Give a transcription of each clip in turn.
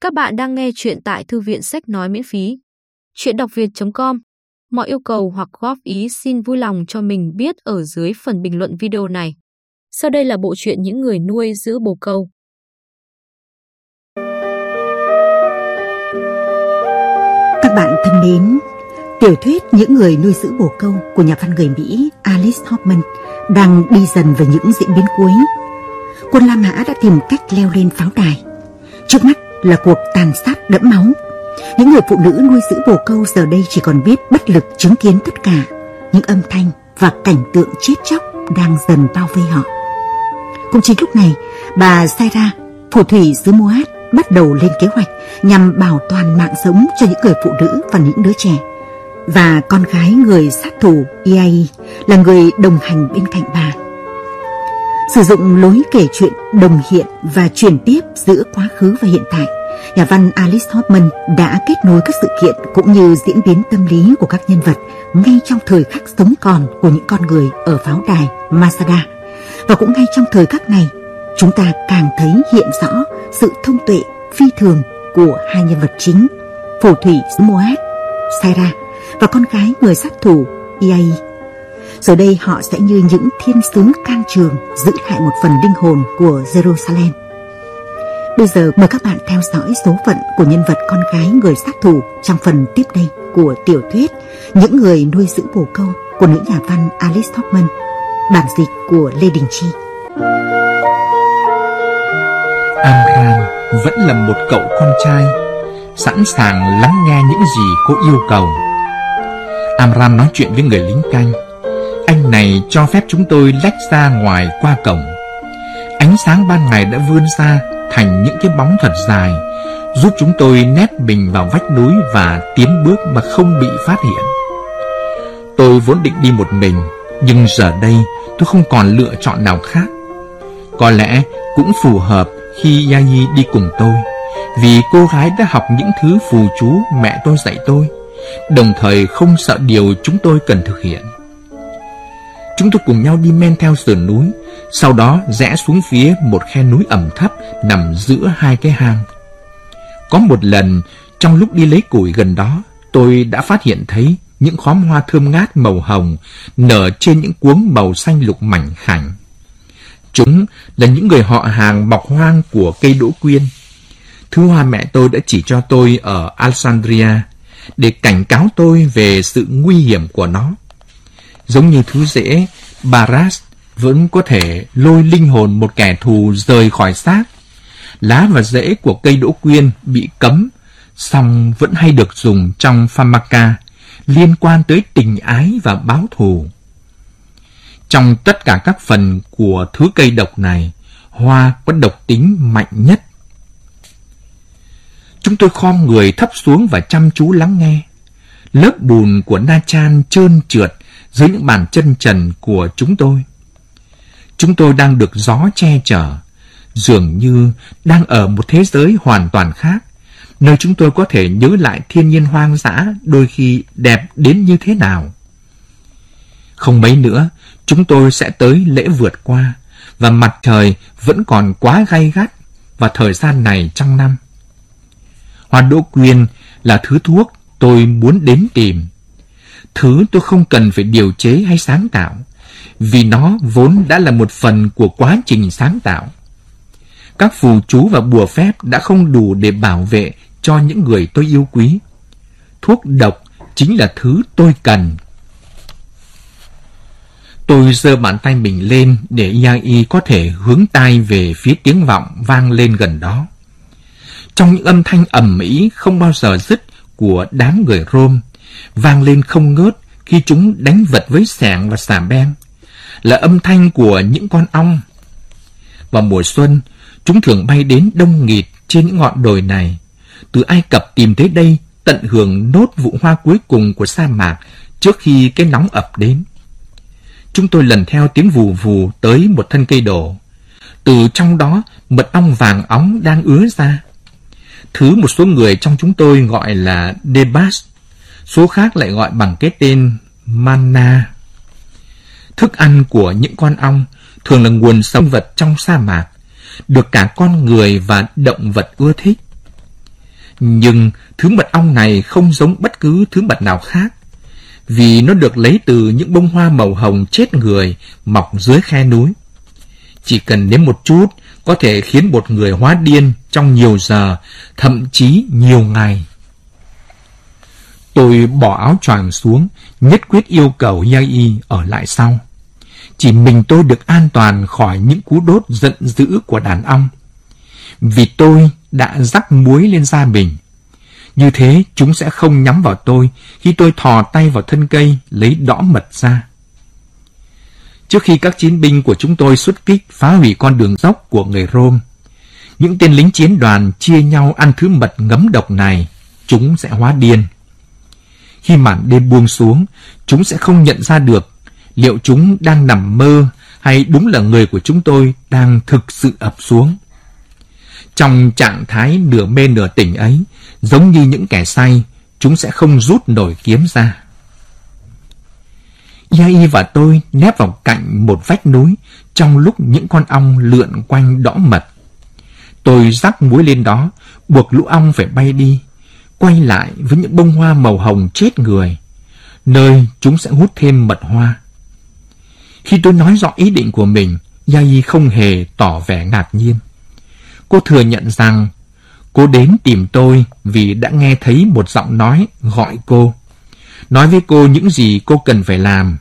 Các bạn đang nghe chuyện tại thư viện sách nói miễn phí. Chuyện đọc việt.com Mọi yêu cầu hoặc góp ý xin vui lòng cho mình biết ở dưới phần bình luận video này. Sau đây là bộ truyện những người nuôi giữ bồ câu. Các bạn thân mến, tiểu thuyết Những người nuôi giữ bồ câu của nhà văn người Mỹ Alice Hoffman đang đi dần về những diễn biến cuối. Quân La Mã đã tìm cách leo lên pháo đài. Trước mắt là cuộc tàn sát đẫm máu. Những người phụ nữ nuôi giữ bồ câu giờ đây chỉ còn biết bất lực chứng kiến tất cả những âm thanh và cảnh tượng chết chóc đang dần bao vây họ. Cũng chính lúc này, bà Saira, phù thủy xứ Moab bắt đầu lên kế hoạch nhằm bảo toàn mạng sống cho những người phụ nữ và những đứa trẻ. Và con gái người sát thủ Iai là người đồng hành bên cạnh bà. Sử dụng lối kể chuyện đồng hiện và truyền tiếp giữa quá khứ và hiện tại, nhà văn Alice Hoffman đã kết nối các sự kiện cũng như diễn biến tâm lý của các nhân vật ngay trong thời khắc sống còn của những con người ở pháo đài Masada. Và cũng ngay trong thời khắc này, chúng ta càng thấy hiện rõ sự thông tuệ phi thường của hai nhân vật chính, phù thủy Moat, Saira và con gái người sát thủ Iai. Giờ đây họ sẽ như những thiên sứ can trường giữ lại một phần linh hồn của Jerusalem. Bây giờ mời các bạn theo dõi số phận của nhân vật con gái người sát thủ trong phần tiếp đây của tiểu thuyết Những người nuôi giữ bồ câu của nữ nhà văn Alice Hoffman, bản dịch của Lê Đình Chi. Amram vẫn là một cậu con trai, sẵn sàng lắng nghe những gì cô yêu cầu. Amram nói chuyện với người lính canh. Anh này cho phép chúng tôi lách ra ngoài qua cổng. Ánh sáng ban ngày đã vươn ra thành những cái bóng thật dài, giúp chúng tôi nép mình vào vách núi và tiến bước mà không bị phát hiện. Tôi vốn định đi một mình, nhưng giờ đây tôi không còn lựa chọn nào khác. Có lẽ cũng phù hợp khi Yayi đi cùng tôi, vì cô gái đã học những thứ phù chú mẹ tôi dạy tôi, đồng thời không sợ điều chúng tôi cần thực hiện. Chúng tôi cùng nhau đi men theo sườn núi, sau đó rẽ xuống phía một khe núi ẩm thấp nằm giữa hai cái hang. Có một lần, trong lúc đi lấy củi gần đó, tôi đã phát hiện thấy những khóm hoa thơm ngát màu hồng nở trên những cuống màu xanh lục mảnh khảnh. Chúng là những người họ hàng bọc hoang của cây đỗ quyên. Thứ hoa mẹ tôi đã chỉ cho tôi ở Alexandria để cảnh cáo tôi về sự nguy hiểm của nó. Giống như thứ rễ Baras vẫn có thể lôi linh hồn một kẻ thù rời khỏi xác. Lá và rễ của cây đỗ quyên bị cấm, song vẫn hay được dùng trong pharmaca liên quan tới tình ái và báo thù. Trong tất cả các phần của thứ cây độc này, hoa có độc tính mạnh nhất. Chúng tôi khom người thấp xuống và chăm chú lắng nghe. Lớp bùn của Na Chan trơn trượt dưới những bàn chân trần của chúng tôi. Chúng tôi đang được gió che chở, dường như đang ở một thế giới hoàn toàn khác, nơi chúng tôi có thể nhớ lại thiên nhiên hoang dã đôi khi đẹp đến như thế nào. Không mấy nữa, chúng tôi sẽ tới lễ vượt qua, và mặt trời vẫn còn quá gay gắt và thời gian này trong năm. Hoa đỗ quyên là thứ thuốc tôi muốn đến tìm. Thứ tôi không cần phải điều chế hay sáng tạo, vì nó vốn đã là một phần của quá trình sáng tạo. Các phù chú và bùa phép đã không đủ để bảo vệ cho những người tôi yêu quý. Thuốc độc chính là thứ tôi cần. Tôi giơ bàn tay mình lên để Yai có thể hướng tai về phía tiếng vọng vang lên gần đó. Trong những âm thanh ầm ĩ không bao giờ dứt của đám người Rome, vang lên không ngớt khi chúng đánh vật với sẻng và xà beng, là âm thanh của những con ong. Vào mùa xuân, chúng thường bay đến đông nghịt trên những ngọn đồi này. Từ Ai Cập tìm tới đây tận hưởng nốt vụ hoa cuối cùng của sa mạc trước khi cái nóng ập đến. Chúng tôi lần theo tiếng vù vù tới một thân cây đổ. Từ trong đó, mật ong vàng óng đang ứa ra. Thứ một số người trong chúng tôi gọi là Debas, số khác lại gọi bằng cái tên Mana. Thức ăn của những con ong thường là nguồn sống vật trong sa mạc, được cả con người và động vật ưa thích. Nhưng thứ mật ong này không giống bất cứ thứ mật nào khác, vì nó được lấy từ những bông hoa màu hồng chết người mọc dưới khe núi. Chỉ cần nếm một chút có thể khiến một người hóa điên trong nhiều giờ, thậm chí nhiều ngày. Tôi bỏ áo choàng xuống, nhất quyết yêu cầu Yai ở lại sau. Chỉ mình tôi được an toàn khỏi những cú đốt giận dữ của đàn ong. Vì tôi đã rắc muối lên da mình. Như thế chúng sẽ không nhắm vào tôi khi tôi thò tay vào thân cây lấy đỏ mật ra. Trước khi các chiến binh của chúng tôi xuất kích phá hủy con đường dốc của người Rome, những tên lính chiến đoàn chia nhau ăn thứ mật ngấm độc này, chúng sẽ hóa điên. Khi màn đêm buông xuống, chúng sẽ không nhận ra được liệu chúng đang nằm mơ hay đúng là người của chúng tôi đang thực sự ập xuống. Trong trạng thái nửa mê nửa tỉnh ấy, giống như những kẻ say, chúng sẽ không rút nổi kiếm ra. Yai và tôi nép vào cạnh một vách núi trong lúc những con ong lượn quanh đõ mật. Tôi rắc muối lên đó, buộc lũ ong phải bay đi, quay lại với những bông hoa màu hồng chết người, nơi chúng sẽ hút thêm mật hoa. Khi tôi nói rõ ý định của mình, Yai không hề tỏ vẻ ngạc nhiên. Cô thừa nhận rằng cô đến tìm tôi vì đã nghe thấy một giọng nói gọi cô. Nói với cô những gì cô cần phải làm.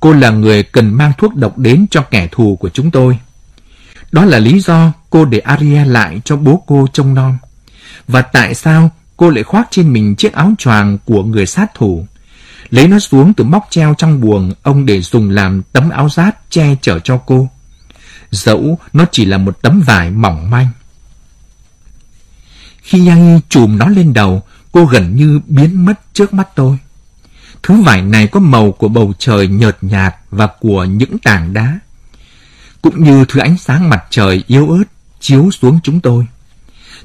Cô là người cần mang thuốc độc đến cho kẻ thù của chúng tôi. Đó là lý do cô để Aria lại cho bố cô trông nom. Và tại sao cô lại khoác trên mình chiếc áo choàng của người sát thủ? Lấy nó xuống từ móc treo trong buồng ông để dùng làm tấm áo giáp che chở cho cô. Dẫu nó chỉ là một tấm vải mỏng manh. Khi Yang chùm nó lên đầu, cô gần như biến mất trước mắt tôi. Thứ vải này có màu của bầu trời nhợt nhạt và của những tảng đá. Cũng như thứ ánh sáng mặt trời yếu ớt chiếu xuống chúng tôi.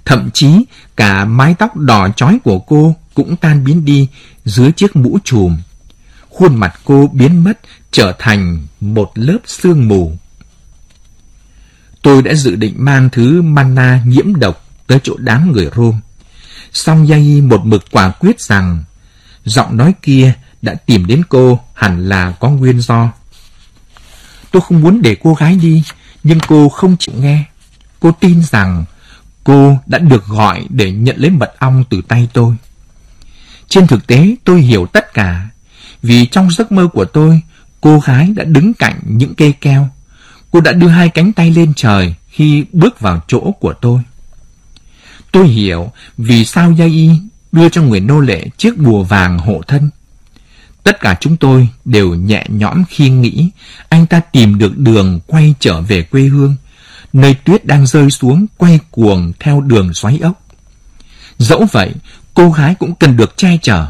Thậm chí cả mái tóc đỏ chói của cô cũng tan biến đi dưới chiếc mũ trùm. Khuôn mặt cô biến mất trở thành một lớp sương mù. Tôi đã dự định mang thứ mana nhiễm độc tới chỗ đám người Rome. Song Yai một mực quả quyết rằng giọng nói kia đã tìm đến cô hẳn là có nguyên do. Tôi không muốn để cô gái đi, nhưng cô không chịu nghe. Cô tin rằng cô đã được gọi để nhận lấy mật ong từ tay tôi. Trên thực tế tôi hiểu tất cả, vì trong giấc mơ của tôi, cô gái đã đứng cạnh những cây keo. Cô đã đưa hai cánh tay lên trời khi bước vào chỗ của tôi. Tôi hiểu vì sao Gia Y đưa cho người nô lệ chiếc bùa vàng hộ thân. Tất cả chúng tôi đều nhẹ nhõm khi nghĩ anh ta tìm được đường quay trở về quê hương, nơi tuyết đang rơi xuống quay cuồng theo đường xoáy ốc. Dẫu vậy, cô gái cũng cần được che chở.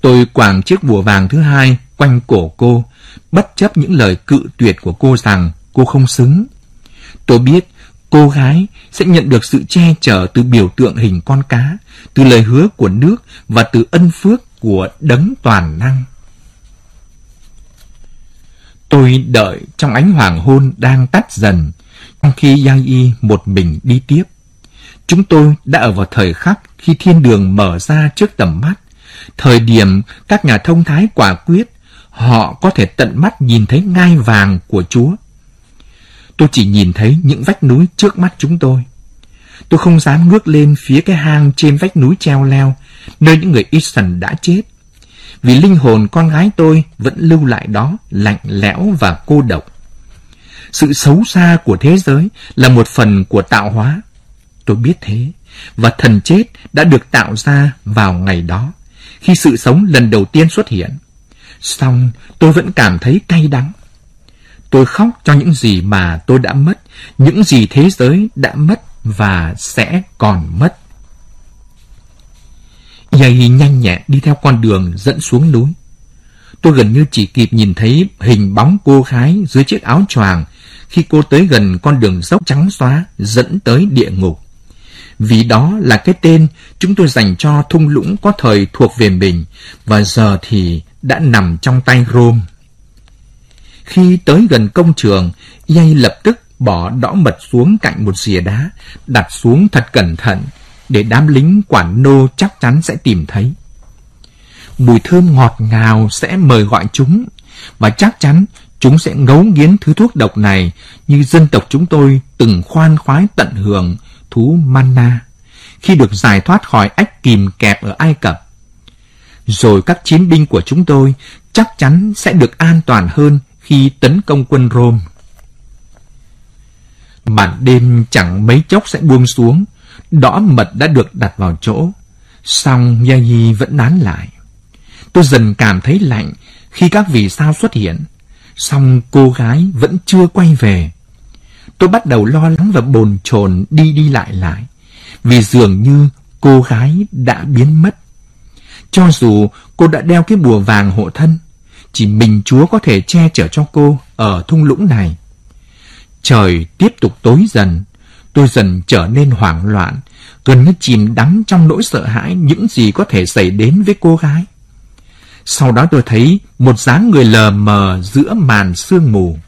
Tôi quàng chiếc bùa vàng thứ hai quanh cổ cô, bất chấp những lời cự tuyệt của cô rằng cô không xứng. Tôi biết cô gái sẽ nhận được sự che chở từ biểu tượng hình con cá, từ lời hứa của nước và từ ân phước của đấng toàn năng. Tôi đợi trong ánh hoàng hôn đang tắt dần, trong khi Giang Y một mình đi tiếp. Chúng tôi đã ở vào thời khắc khi thiên đường mở ra trước tầm mắt, thời điểm các nhà thông thái quả quyết, họ có thể tận mắt nhìn thấy ngai vàng của Chúa. Tôi chỉ nhìn thấy những vách núi trước mắt chúng tôi. Tôi không dám ngước lên phía cái hang trên vách núi treo leo, nơi những người Easton đã chết. Vì linh hồn con gái tôi vẫn lưu lại đó, lạnh lẽo và cô độc. Sự xấu xa của thế giới là một phần của tạo hóa. Tôi biết thế, và thần chết đã được tạo ra vào ngày đó, khi sự sống lần đầu tiên xuất hiện. Xong, tôi vẫn cảm thấy cay đắng. Tôi khóc cho những gì mà tôi đã mất, những gì thế giới đã mất và sẽ còn mất. giày nhanh nhẹn đi theo con đường dẫn xuống núi. Tôi gần như chỉ kịp nhìn thấy hình bóng cô gái dưới chiếc áo choàng khi cô tới gần con đường dốc trắng xóa dẫn tới địa ngục. Vì đó là cái tên chúng tôi dành cho thung lũng có thời thuộc về mình và giờ thì đã nằm trong tay Rome. Khi tới gần công trường, Yay lập tức bỏ đỏ mật xuống cạnh một rìa đá, đặt xuống thật cẩn thận, để đám lính quản nô chắc chắn sẽ tìm thấy. Mùi thơm ngọt ngào sẽ mời gọi chúng, và chắc chắn chúng sẽ ngấu nghiến thứ thuốc độc này như dân tộc chúng tôi từng khoan khoái tận hưởng thú manna khi được giải thoát khỏi ách kìm kẹp ở Ai Cập. Rồi các chiến binh của chúng tôi chắc chắn sẽ được an toàn hơn khi tấn công quân Rome. Màn đêm chẳng mấy chốc sẽ buông xuống, đỏ mật đã được đặt vào chỗ, song Yahi vẫn nán lại. Tôi dần cảm thấy lạnh khi các vì sao xuất hiện, song cô gái vẫn chưa quay về. Tôi bắt đầu lo lắng và bồn chồn đi đi lại lại, vì dường như cô gái đã biến mất. Cho dù cô đã đeo cái bùa vàng hộ thân, chỉ mình Chúa có thể che chở cho cô ở thung lũng này. Trời tiếp tục tối dần, tôi dần trở nên hoảng loạn, gần như chìm đắm trong nỗi sợ hãi những gì có thể xảy đến với cô gái. Sau đó tôi thấy một dáng người lờ mờ giữa màn sương mù.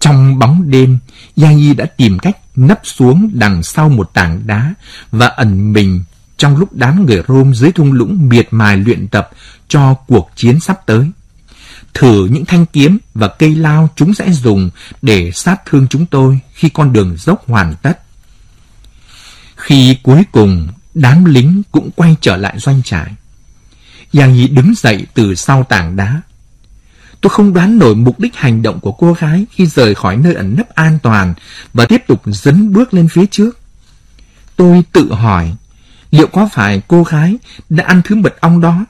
Trong bóng đêm, Yai đã tìm cách nấp xuống đằng sau một tảng đá và ẩn mình trong lúc đám người Rome dưới thung lũng miệt mài luyện tập cho cuộc chiến sắp tới. Thử những thanh kiếm và cây lao chúng sẽ dùng để sát thương chúng tôi khi con đường dốc hoàn tất. Khi cuối cùng đám lính cũng quay trở lại doanh trại. Giang Nhi đứng dậy từ sau tảng đá. Tôi không đoán nổi mục đích hành động của cô gái khi rời khỏi nơi ẩn nấp an toàn và tiếp tục dấn bước lên phía trước. Tôi tự hỏi, liệu có phải cô gái đã ăn thứ mật ong đó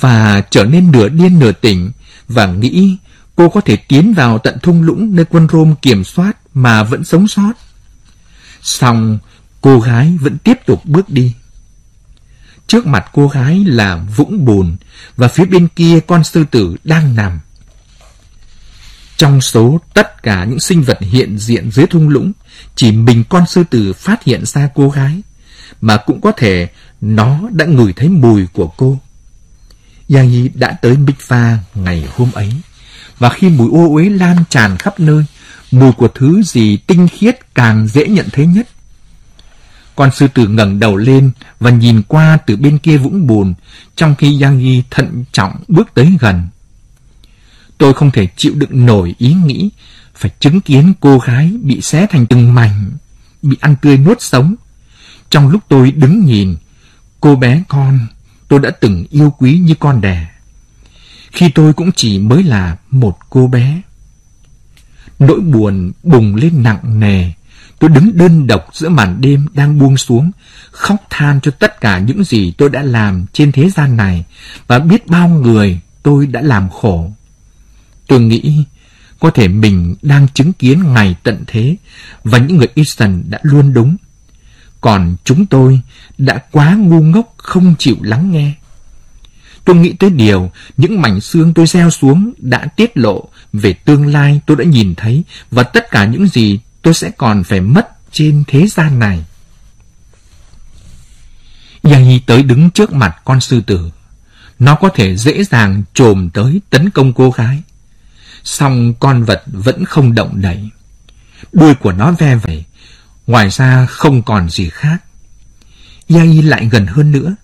và trở nên nửa điên nửa tỉnh và nghĩ cô có thể tiến vào tận thung lũng nơi quân Rome kiểm soát mà vẫn sống sót. Xong, cô gái vẫn tiếp tục bước đi. Trước mặt cô gái là vũng bùn và phía bên kia con sư tử đang nằm. Trong số tất cả những sinh vật hiện diện dưới thung lũng, chỉ mình con sư tử phát hiện ra cô gái, mà cũng có thể nó đã ngửi thấy mùi của cô. Yang Yi đã tới Bích Pha ngày hôm ấy, và khi mùi ô uế lan tràn khắp nơi, mùi của thứ gì tinh khiết càng dễ nhận thấy nhất. Con sư tử ngẩng đầu lên và nhìn qua từ bên kia vũng bùn, trong khi Giang Nhi thận trọng bước tới gần. Tôi không thể chịu đựng nổi ý nghĩ phải chứng kiến cô gái bị xé thành từng mảnh, bị ăn tươi nuốt sống. Trong lúc tôi đứng nhìn, cô bé con tôi đã từng yêu quý như con đẻ. Khi tôi cũng chỉ mới là một cô bé. Nỗi buồn bùng lên nặng nề. Tôi đứng đơn độc giữa màn đêm đang buông xuống, khóc than cho tất cả những gì tôi đã làm trên thế gian này và biết bao người tôi đã làm khổ. Tôi nghĩ có thể mình đang chứng kiến ngày tận thế và những người Eastern đã luôn đúng. Còn chúng tôi đã quá ngu ngốc không chịu lắng nghe. Tôi nghĩ tới điều những mảnh xương tôi gieo xuống đã tiết lộ về tương lai tôi đã nhìn thấy và tất cả những gì tôi sẽ còn phải mất trên thế gian này. Yai tới đứng trước mặt con sư tử. Nó có thể dễ dàng trồm tới tấn công cô gái. Song con vật vẫn không động đậy. Đuôi của nó ve vẩy, ngoài ra không còn gì khác. Yai lại gần hơn nữa.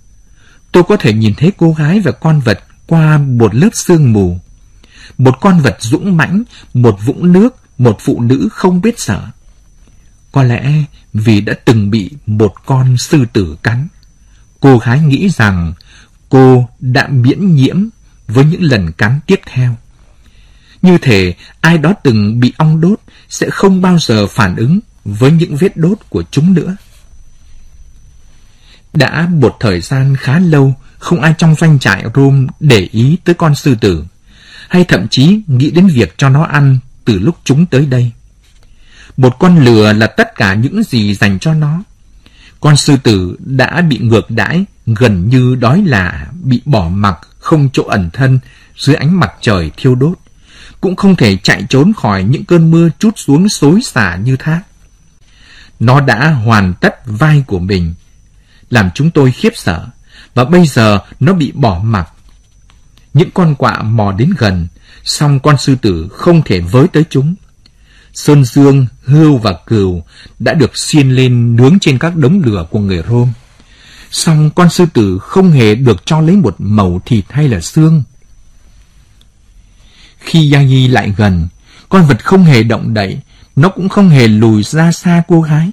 Tôi có thể nhìn thấy cô gái và con vật qua một lớp sương mù. Một con vật dũng mãnh, một vũng nước, một phụ nữ không biết sợ. Có lẽ vì đã từng bị một con sư tử cắn. Cô gái nghĩ rằng cô đã miễn nhiễm với những lần cắn tiếp theo. Như thể ai đó từng bị ong đốt sẽ không bao giờ phản ứng với những vết đốt của chúng nữa. Đã một thời gian khá lâu, không ai trong doanh trại Rome để ý tới con sư tử, hay thậm chí nghĩ đến việc cho nó ăn từ lúc chúng tới đây. Một con lừa là tất cả những gì dành cho nó. Con sư tử đã bị ngược đãi, gần như đói lạ, bị bỏ mặc, không chỗ ẩn thân dưới ánh mặt trời thiêu đốt. Cũng không thể chạy trốn khỏi những cơn mưa chút xuống xối xả như thác. Nó đã hoàn tất vai của mình, làm chúng tôi khiếp sợ, và bây giờ nó bị bỏ mặc. Những con quạ mò đến gần, song con sư tử không thể với tới chúng. sơn dương, hươu và cừu đã được xiên lên nướng trên các đống lửa của người Rome. Song con sư tử không hề được cho lấy một mẩu thịt hay là xương. Khi Yagi lại gần, con vật không hề động đậy, nó cũng không hề lùi ra xa cô gái.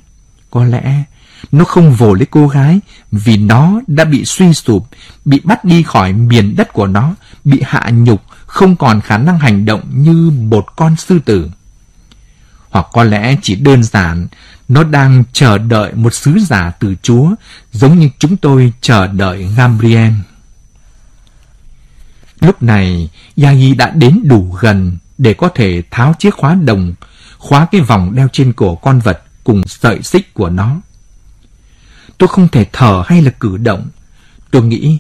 Có lẽ nó không vồ lấy cô gái vì nó đã bị suy sụp, bị bắt đi khỏi miền đất của nó, bị hạ nhục, không còn khả năng hành động như một con sư tử. Hoặc có lẽ chỉ đơn giản, nó đang chờ đợi một sứ giả từ Chúa, giống như chúng tôi chờ đợi Gabriel. Lúc này, Yagi đã đến đủ gần để có thể tháo chiếc khóa đồng, khóa cái vòng đeo trên cổ con vật cùng sợi xích của nó. Tôi không thể thở hay là cử động. Tôi nghĩ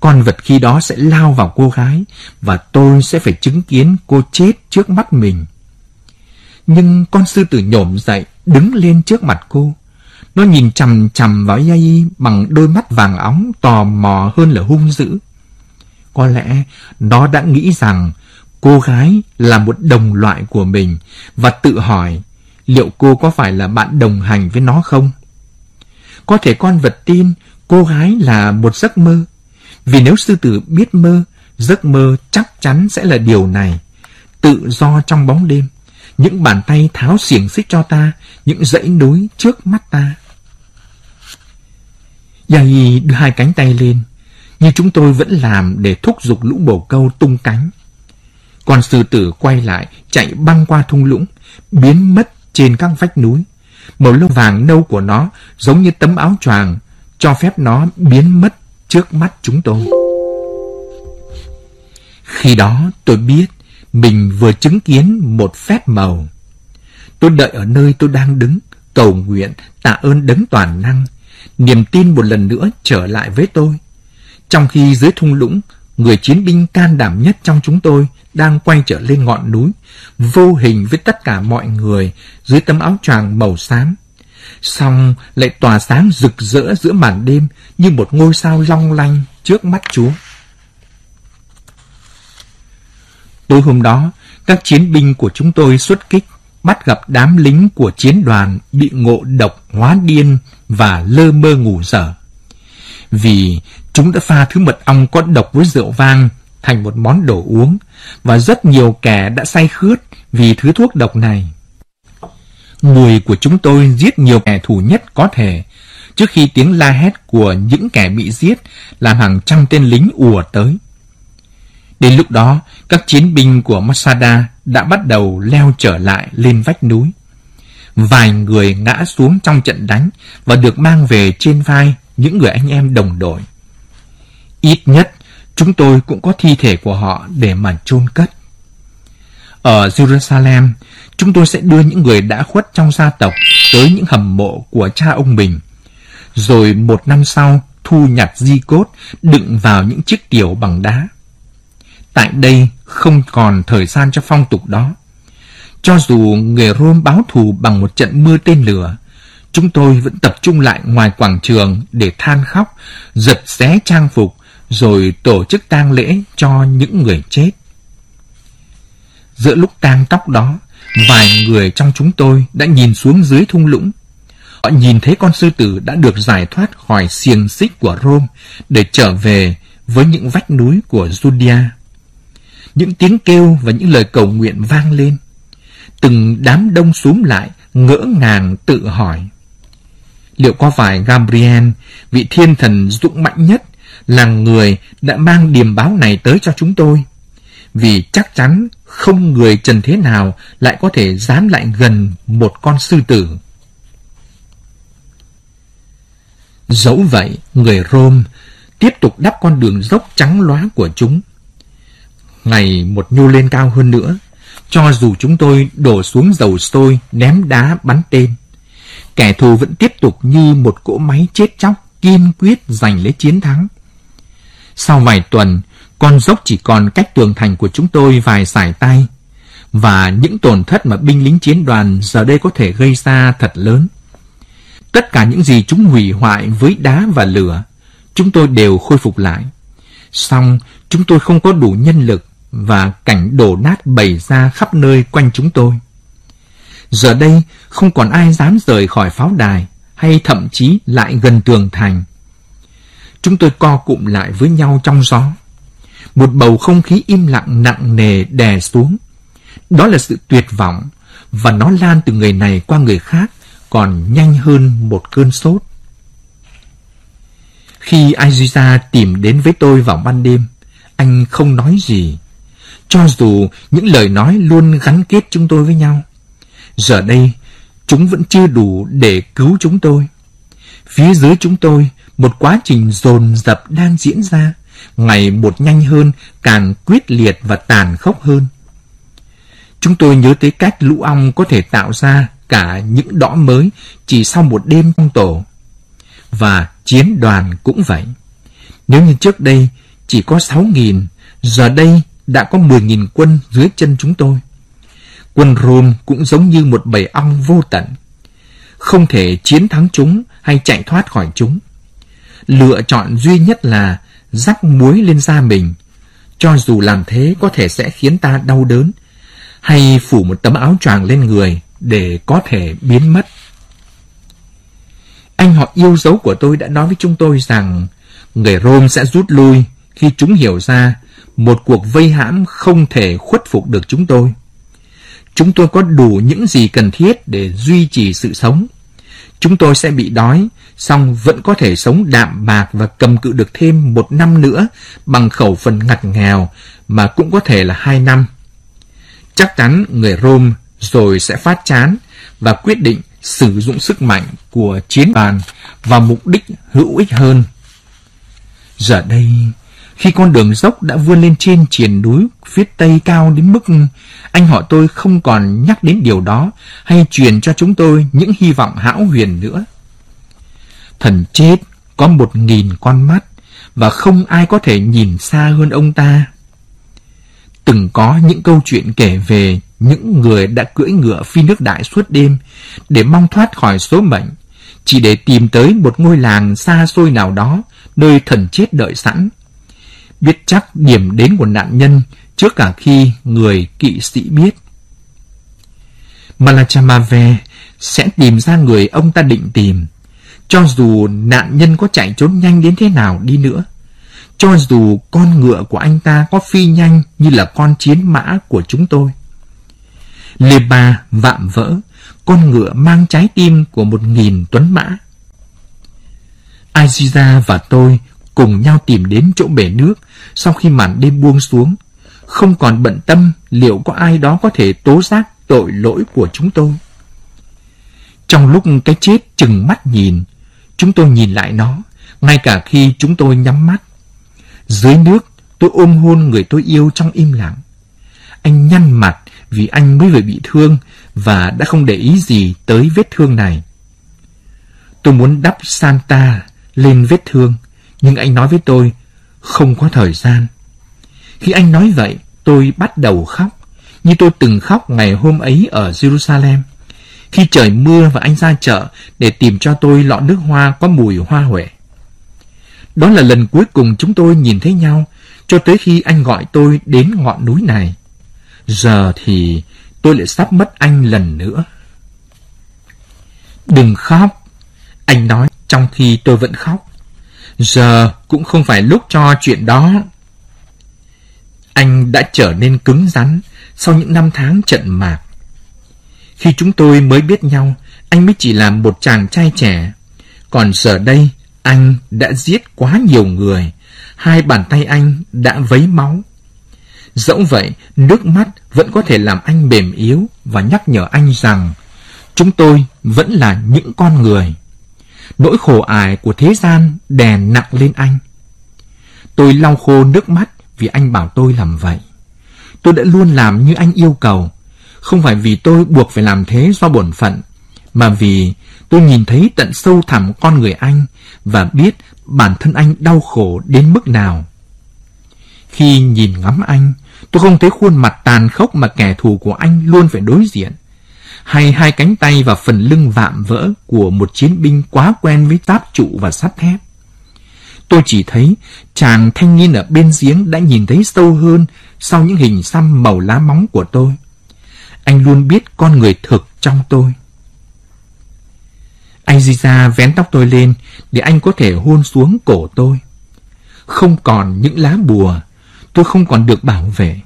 con vật khi đó sẽ lao vào cô gái và tôi sẽ phải chứng kiến cô chết trước mắt mình. Nhưng con sư tử nhổm dậy, đứng lên trước mặt cô. Nó nhìn chằm chằm vào Yai bằng đôi mắt vàng óng tò mò hơn là hung dữ. Có lẽ nó đã nghĩ rằng cô gái là một đồng loại của mình và tự hỏi liệu cô có phải là bạn đồng hành với nó không? Có thể con vật tin cô gái là một giấc mơ. Vì nếu sư tử biết mơ, giấc mơ chắc chắn sẽ là điều này. Tự do trong bóng đêm, những bàn tay tháo xiềng xích cho ta, những dãy núi trước mắt ta. giày đưa hai cánh tay lên, như chúng tôi vẫn làm để thúc giục lũ bồ câu tung cánh. còn sư tử quay lại, chạy băng qua thung lũng, biến mất trên các vách núi. Màu lông vàng nâu của nó giống như tấm áo choàng, cho phép nó biến mất trước mắt chúng tôi. Khi đó tôi biết mình vừa chứng kiến một phép màu. Tôi đợi ở nơi tôi đang đứng, cầu nguyện, tạ ơn đấng toàn năng. Niềm tin một lần nữa trở lại với tôi. Trong khi dưới thung lũng, người chiến binh can đảm nhất trong chúng tôi đang quay trở lên ngọn núi, vô hình với tất cả mọi người dưới tấm áo choàng màu xám. Xong lại tỏa sáng rực rỡ giữa màn đêm như một ngôi sao long lanh trước mắt Chúa. Tối hôm đó, các chiến binh của chúng tôi xuất kích, bắt gặp đám lính của chiến đoàn bị ngộ độc hóa điên và lơ mơ ngủ dở. Vì chúng đã pha thứ mật ong có độc với rượu vang thành một món đồ uống, và rất nhiều kẻ đã say khướt vì thứ thuốc độc này người của chúng tôi giết nhiều kẻ thù nhất có thể, trước khi tiếng la hét của những kẻ bị giết làm hàng trăm tên lính ùa tới. Đến lúc đó, các chiến binh của Masada đã bắt đầu leo trở lại lên vách núi. Vài người ngã xuống trong trận đánh và được mang về trên vai những người anh em đồng đội. Ít nhất, chúng tôi cũng có thi thể của họ để mà chôn cất. Ở Jerusalem, chúng tôi sẽ đưa những người đã khuất trong gia tộc tới những hầm mộ của cha ông mình. Rồi một năm sau, thu nhặt di cốt đựng vào những chiếc tiểu bằng đá. Tại đây không còn thời gian cho phong tục đó. Cho dù người Rome báo thù bằng một trận mưa tên lửa, chúng tôi vẫn tập trung lại ngoài quảng trường để than khóc, giật xé trang phục, rồi tổ chức tang lễ cho những người chết. Giữa lúc tang tóc đó, vài người trong chúng tôi đã nhìn xuống dưới thung lũng. Họ nhìn thấy con sư tử đã được giải thoát khỏi xiềng xích của Rome để trở về với những vách núi của Judea. Những tiếng kêu và những lời cầu nguyện vang lên. Từng đám đông xúm lại, ngỡ ngàng tự hỏi. Liệu có phải Gabriel, vị thiên thần dũng mạnh nhất, là người đã mang điềm báo này tới cho chúng tôi? Vì chắc chắn không người trần thế nào lại có thể dám lại gần một con sư tử. Dẫu vậy, người Rome tiếp tục đắp con đường dốc trắng lóa của chúng. Ngày một nhô lên cao hơn nữa, cho dù chúng tôi đổ xuống dầu sôi, ném đá, bắn tên. Kẻ thù vẫn tiếp tục như một cỗ máy chết chóc, kiên quyết giành lấy chiến thắng. Sau vài tuần, con dốc chỉ còn cách tường thành của chúng tôi vài sải tay, và những tổn thất mà binh lính chiến đoàn giờ đây có thể gây ra thật lớn. Tất cả những gì chúng hủy hoại với đá và lửa, chúng tôi đều khôi phục lại. Song, chúng tôi không có đủ nhân lực và cảnh đổ nát bày ra khắp nơi quanh chúng tôi. Giờ đây không còn ai dám rời khỏi pháo đài hay thậm chí lại gần tường thành. Chúng tôi co cụm lại với nhau trong gió. Một bầu không khí im lặng nặng nề đè xuống. Đó là sự tuyệt vọng và nó lan từ người này qua người khác còn nhanh hơn một cơn sốt. Khi Aziza tìm đến với tôi vào ban đêm, anh không nói gì. Cho dù những lời nói luôn gắn kết chúng tôi với nhau. Giờ đây, chúng vẫn chưa đủ để cứu chúng tôi. Phía dưới chúng tôi, một quá trình dồn dập đang diễn ra, ngày một nhanh hơn, càng quyết liệt và tàn khốc hơn. Chúng tôi nhớ tới cách lũ ong có thể tạo ra cả những đỏ mới chỉ sau một đêm trong tổ. Và chiến đoàn cũng vậy. Nếu như trước đây chỉ có 6.000, giờ đây đã có 10.000 quân dưới chân chúng tôi. Quân Rome cũng giống như một bầy ong vô tận. Không thể chiến thắng chúng hay chạy thoát khỏi chúng. Lựa chọn duy nhất là rắc muối lên da mình, cho dù làm thế có thể sẽ khiến ta đau đớn, hay phủ một tấm áo choàng lên người để có thể biến mất. Anh họ yêu dấu của tôi đã nói với chúng tôi rằng người Rome sẽ rút lui khi chúng hiểu ra một cuộc vây hãm không thể khuất phục được chúng tôi. Chúng tôi có đủ những gì cần thiết để duy trì sự sống. Chúng tôi sẽ bị đói, song vẫn có thể sống đạm bạc và cầm cự được thêm một năm nữa bằng khẩu phần ngặt nghèo mà cũng có thể là hai năm. Chắc chắn người Rome rồi sẽ phát chán và quyết định sử dụng sức mạnh của chiến đoàn vào mục đích hữu ích hơn. Giờ đây, khi con đường dốc đã vươn lên trên triển núi phía tây cao đến mức anh họ tôi không còn nhắc đến điều đó hay truyền cho chúng tôi những hy vọng hão huyền nữa. Thần chết có một nghìn con mắt và không ai có thể nhìn xa hơn ông ta. Từng có những câu chuyện kể về những người đã cưỡi ngựa phi nước đại suốt đêm để mong thoát khỏi số mệnh, chỉ để tìm tới một ngôi làng xa xôi nào đó nơi thần chết đợi sẵn. Biết chắc điểm đến của nạn nhân trước cả khi người kỵ sĩ biết. Malachamave sẽ tìm ra người ông ta định tìm, cho dù nạn nhân có chạy trốn nhanh đến thế nào đi nữa. Cho dù con ngựa của anh ta có phi nhanh như là con chiến mã của chúng tôi. Lê Ba vạm vỡ, con ngựa mang trái tim của một nghìn tuấn mã. Aziza và tôi cùng nhau tìm đến chỗ bể nước sau khi màn đêm buông xuống, không còn bận tâm liệu có ai đó có thể tố giác tội lỗi của chúng tôi. Trong lúc cái chết chừng mắt nhìn, chúng tôi nhìn lại nó, ngay cả khi chúng tôi nhắm mắt. Dưới nước, tôi ôm hôn người tôi yêu trong im lặng. Anh nhăn mặt vì anh mới vừa bị thương và đã không để ý gì tới vết thương này. Tôi muốn đắp Santa lên vết thương, nhưng anh nói với tôi không có thời gian. Khi anh nói vậy, tôi bắt đầu khóc, như tôi từng khóc ngày hôm ấy ở Jerusalem. Khi trời mưa và anh ra chợ để tìm cho tôi lọ nước hoa có mùi hoa huệ. Đó là lần cuối cùng chúng tôi nhìn thấy nhau, cho tới khi anh gọi tôi đến ngọn núi này. Giờ thì tôi lại sắp mất anh lần nữa. Đừng khóc, anh nói trong khi tôi vẫn khóc. Giờ cũng không phải lúc cho chuyện đó. Anh đã trở nên cứng rắn sau những năm tháng trận mạc. Khi chúng tôi mới biết nhau, anh mới chỉ là một chàng trai trẻ. Còn giờ đây, anh đã giết quá nhiều người. Hai bàn tay anh đã vấy máu. Dẫu vậy, nước mắt vẫn có thể làm anh mềm yếu và nhắc nhở anh rằng chúng tôi vẫn là những con người. Nỗi khổ ải của thế gian đè nặng lên anh. Tôi lau khô nước mắt vì anh bảo tôi làm vậy. Tôi đã luôn làm như anh yêu cầu, không phải vì tôi buộc phải làm thế do bổn phận, mà vì tôi nhìn thấy tận sâu thẳm con người anh và biết bản thân anh đau khổ đến mức nào. Khi nhìn ngắm anh, tôi không thấy khuôn mặt tàn khốc mà kẻ thù của anh luôn phải đối diện. Hay hai cánh tay và phần lưng vạm vỡ của một chiến binh quá quen với táp trụ và sắt thép. Tôi chỉ thấy chàng thanh niên ở bên giếng đã nhìn thấy sâu hơn sau những hình xăm màu lá móng của tôi. Anh luôn biết con người thực trong tôi. Anh Giza vén tóc tôi lên để anh có thể hôn xuống cổ tôi. Không còn những lá bùa, tôi không còn được bảo vệ.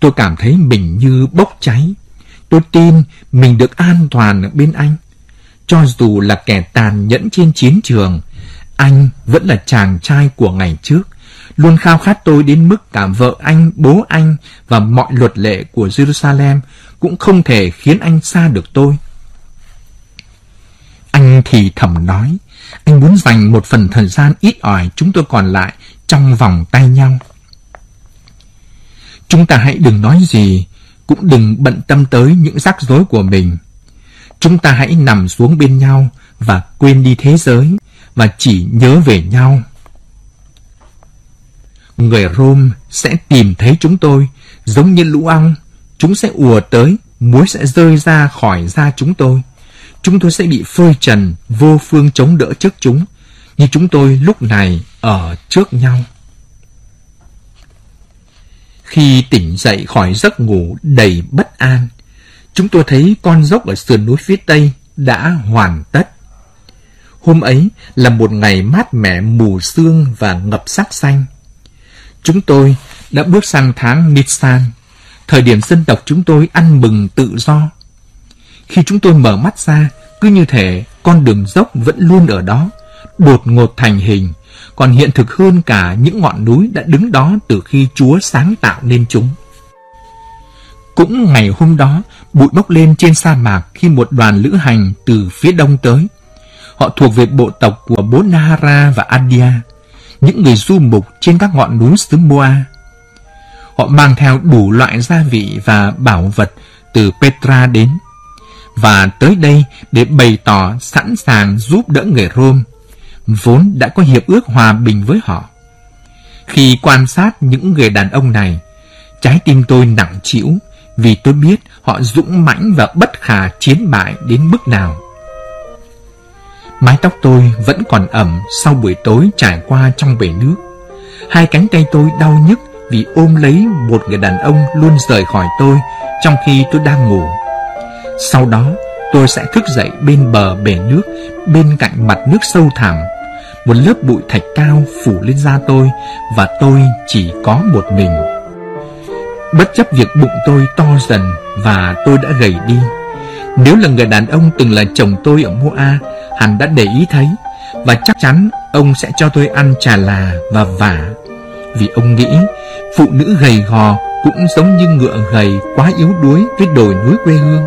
Tôi cảm thấy mình như bốc cháy. Tôi tin mình được an toàn ở bên anh. Cho dù là kẻ tàn nhẫn trên chiến trường, anh vẫn là chàng trai của ngày trước, luôn khao khát tôi đến mức cả vợ anh, bố anh và mọi luật lệ của Jerusalem cũng không thể khiến anh xa được tôi. Anh thì thầm nói, anh muốn dành một phần thời gian ít ỏi chúng tôi còn lại trong vòng tay nhau. Chúng ta hãy đừng nói gì, cũng đừng bận tâm tới những rắc rối của mình. Chúng ta hãy nằm xuống bên nhau và quên đi thế giới và chỉ nhớ về nhau. Người Rome sẽ tìm thấy chúng tôi giống như lũ ong. Chúng sẽ ùa tới, muối sẽ rơi ra khỏi da chúng tôi. Chúng tôi sẽ bị phơi trần, vô phương chống đỡ trước chúng, như chúng tôi lúc này ở trước nhau. Khi tỉnh dậy khỏi giấc ngủ đầy bất an, chúng tôi thấy con dốc ở sườn núi phía tây đã hoàn tất. Hôm ấy là một ngày mát mẻ mù sương và ngập sắc xanh. Chúng tôi đã bước sang tháng Nisan, thời điểm dân tộc chúng tôi ăn mừng tự do. Khi chúng tôi mở mắt ra, cứ như thể con đường dốc vẫn luôn ở đó, đột ngột thành hình, còn hiện thực hơn cả những ngọn núi đã đứng đó từ khi Chúa sáng tạo nên chúng. Cũng ngày hôm đó, bụi bốc lên trên sa mạc khi một đoàn lữ hành từ phía đông tới. Họ thuộc về bộ tộc của Bonahara và Adia, những người du mục trên các ngọn núi xứ Moa. Họ mang theo đủ loại gia vị và bảo vật từ Petra đến, và tới đây để bày tỏ sẵn sàng giúp đỡ người Rome, vốn đã có hiệp ước hòa bình với họ. Khi quan sát những người đàn ông này, trái tim tôi nặng chịu vì tôi biết họ dũng mãnh và bất khả chiến bại đến mức nào. Mái tóc tôi vẫn còn ẩm sau buổi tối trải qua trong bể nước. Hai cánh tay tôi đau nhức vì ôm lấy một người đàn ông luôn rời khỏi tôi trong khi tôi đang ngủ. Sau đó, tôi sẽ thức dậy bên bờ bể nước, bên cạnh mặt nước sâu thẳm. Một lớp bụi thạch cao phủ lên da tôi và tôi chỉ có một mình. Bất chấp việc bụng tôi to dần và tôi đã gầy đi. Nếu là người đàn ông từng là chồng tôi ở Moa, hắn đã để ý thấy và chắc chắn ông sẽ cho tôi ăn trà là và vả. Vì ông nghĩ phụ nữ gầy gò cũng giống như ngựa gầy quá yếu đuối với đồi núi quê hương.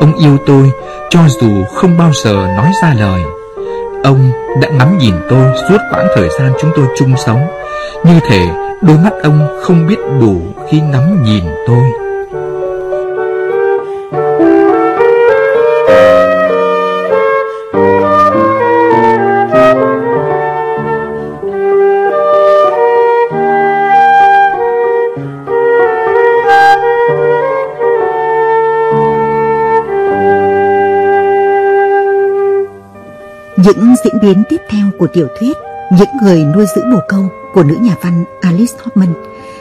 Ông yêu tôi cho dù không bao giờ nói ra lời. Ông đã ngắm nhìn tôi suốt quãng thời gian chúng tôi chung sống, như thể đôi mắt ông không biết đủ khi ngắm nhìn tôi. Những diễn biến tiếp theo của tiểu thuyết Những người nuôi giữ bồ câu của nữ nhà văn Alice Hoffman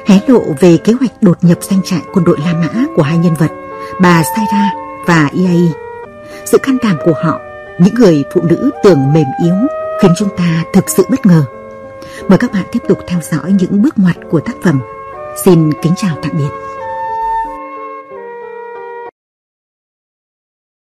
hé lộ về kế hoạch đột nhập danh trại quân đội La Mã của hai nhân vật bà Saira và Iai. Sự can đảm của họ, những người phụ nữ tưởng mềm yếu khiến chúng ta thực sự bất ngờ. Mời các bạn tiếp tục theo dõi những bước ngoặt của tác phẩm. Xin kính chào tạm biệt.